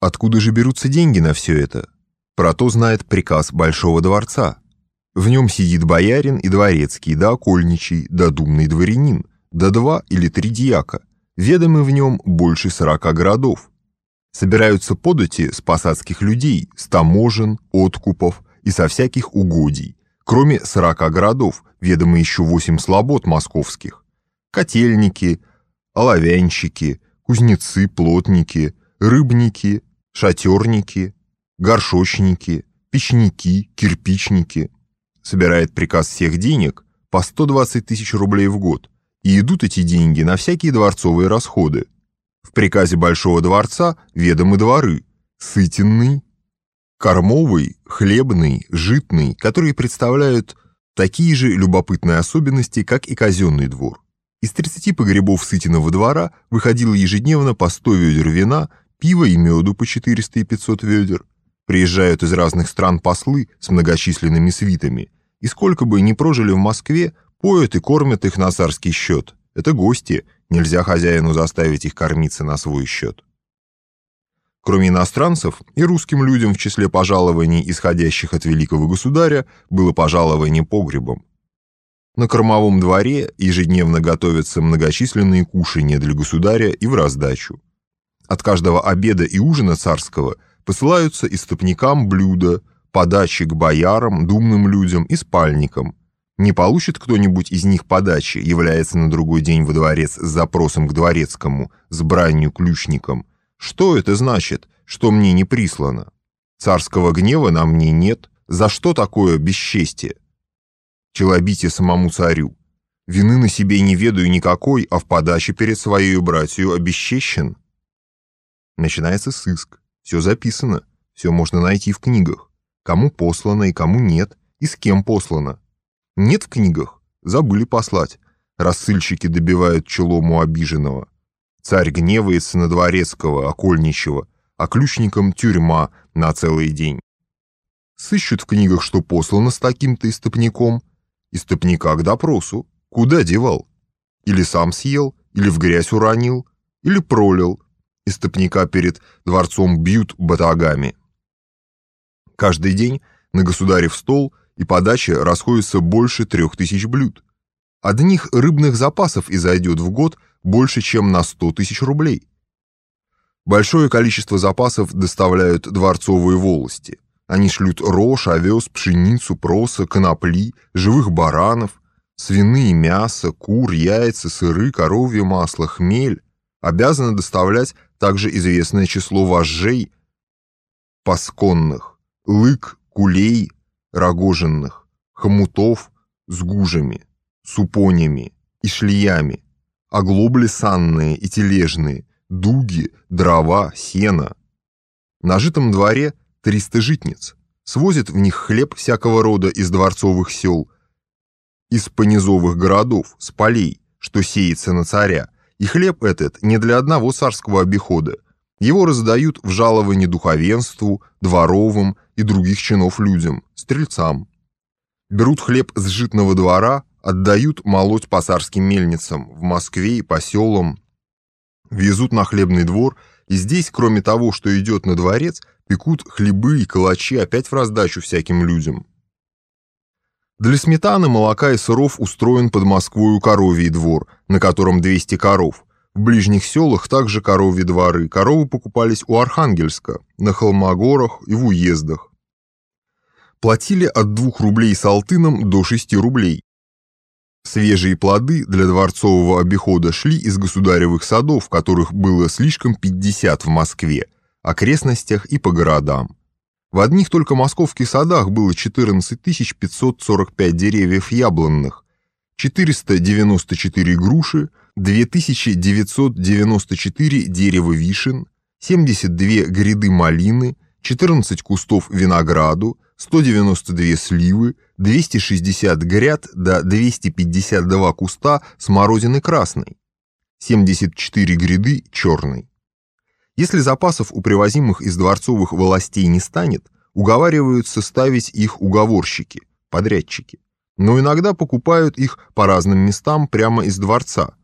Откуда же берутся деньги на все это? Про то знает приказ Большого дворца. В нем сидит боярин и дворецкий, да окольничий, да думный дворянин, да два или три дьяка. Ведомы в нем больше сорока городов. Собираются подати с посадских людей, с таможен, откупов и со всяких угодий, кроме сорока городов, ведомы еще восемь слобод московских. Котельники, оловянщики, кузнецы, плотники, рыбники, шатерники, горшочники, печники, кирпичники. Собирает приказ всех денег по 120 тысяч рублей в год, и идут эти деньги на всякие дворцовые расходы. В приказе Большого дворца ведомы дворы Сытинный, Кормовый, Хлебный, Житный, которые представляют такие же любопытные особенности, как и казенный двор. Из 30 погребов Сытиного двора выходило ежедневно по 100 ведер вина, пива и меду по 400 и 500 ведер. Приезжают из разных стран послы с многочисленными свитами, и сколько бы ни прожили в Москве, поют и кормят их на царский счет. Это гости, нельзя хозяину заставить их кормиться на свой счет. Кроме иностранцев, и русским людям в числе пожалований, исходящих от великого государя, было пожалование погребом. На кормовом дворе ежедневно готовятся многочисленные кушания для государя и в раздачу. От каждого обеда и ужина царского посылаются истопникам блюда, подачи к боярам, думным людям и спальникам. Не получит кто-нибудь из них подачи, является на другой день во дворец с запросом к дворецкому, с бранью ключникам. Что это значит, что мне не прислано? Царского гнева на мне нет. За что такое бесчестие? Челобите самому царю. Вины на себе не ведаю никакой, а в подаче перед своей братью обесчещен. Начинается сыск. Все записано. Все можно найти в книгах. Кому послано и кому нет, и с кем послано. Нет в книгах. Забыли послать. Рассыльщики добивают челому обиженного. Царь гневается на дворецкого, окольничего, а ключникам тюрьма на целый день. Сыщут в книгах, что послано с таким-то истопником. Истопника к допросу. Куда девал? Или сам съел, или в грязь уронил, или пролил, истопника перед дворцом бьют батагами. Каждый день на государев стол и подаче расходится больше трех тысяч блюд. Одних рыбных запасов изойдет в год больше, чем на 100 тысяч рублей. Большое количество запасов доставляют дворцовые волости. Они шлют рожь, овес, пшеницу, проса, конопли, живых баранов, свиные мясо, кур, яйца, сыры, коровье масло, хмель. Обязаны доставлять также известное число вожжей пасконных, лык, кулей, рогоженных, хомутов с гужами, супонями и шлиями, оглобли санные и тележные, дуги, дрова, сена. На житом дворе 300 житниц. Свозят в них хлеб всякого рода из дворцовых сел, из понизовых городов, с полей, что сеется на царя, и хлеб этот не для одного царского обихода. Его раздают в жаловании духовенству, дворовым и других чинов людям, стрельцам. Берут хлеб с житного двора, отдают молоть по царским мельницам в Москве и по селам, везут на хлебный двор, и здесь, кроме того, что идет на дворец, пекут хлебы и калачи опять в раздачу всяким людям. Для сметаны, молока и сыров устроен под Москвою коровий двор, на котором 200 коров. В ближних селах также коровьи дворы. Коровы покупались у Архангельска, на Холмогорах и в уездах. Платили от 2 рублей с алтыном до 6 рублей. Свежие плоды для дворцового обихода шли из государевых садов, которых было слишком 50 в Москве, окрестностях и по городам. В одних только московских садах было 14 545 деревьев яблонных, 494 груши, 2994 дерева вишен, 72 гряды малины, 14 кустов винограду, 192 сливы, 260 гряд до 252 куста смородины красной, 74 гряды черной. Если запасов у привозимых из дворцовых властей не станет, уговариваются ставить их уговорщики, подрядчики. Но иногда покупают их по разным местам прямо из дворца.